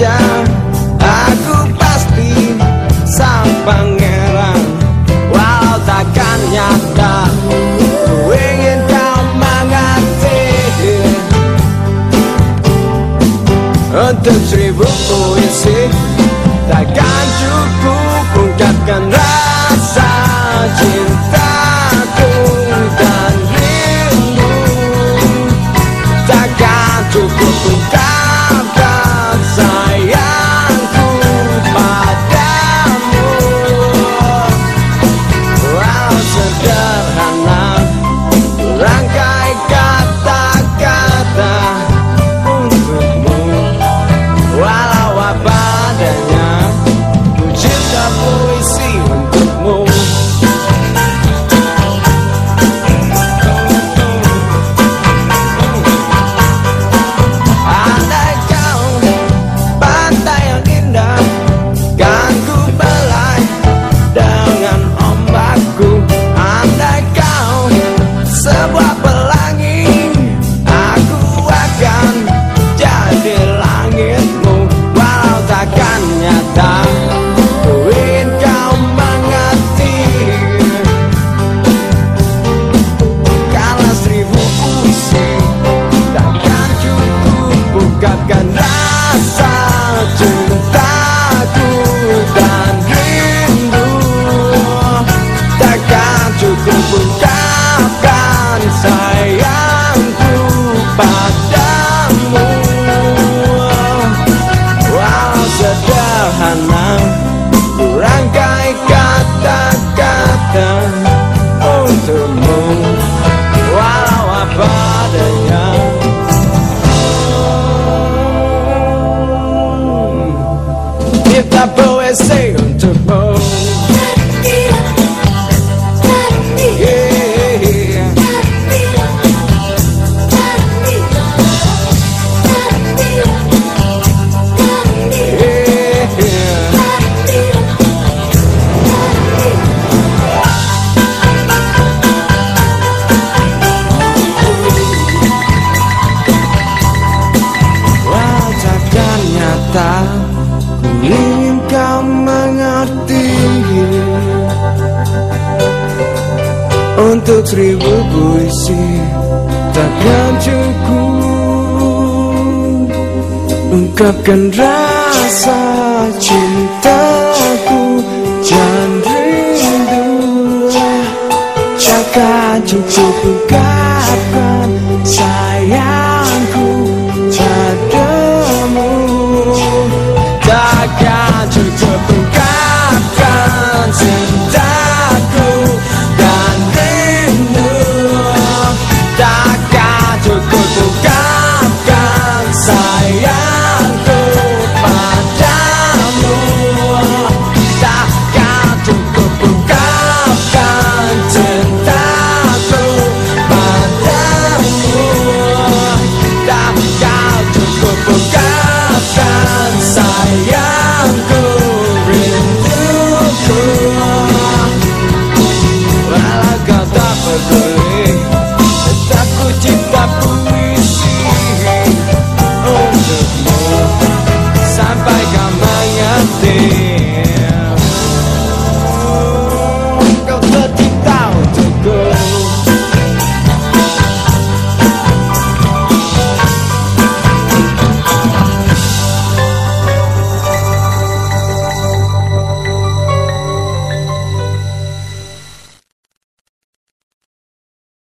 Aku pasti sang pangeran. Walau takkan nyata ingin kau mengerti. Untuk seribu puisi Takkan cukup ungkapkan rasa cinta, cintaku Dan rindu Takkan cukup ungkapkan It's a a poesia Untuk seribu puisi Takkan cukup. Ungkapkan rasa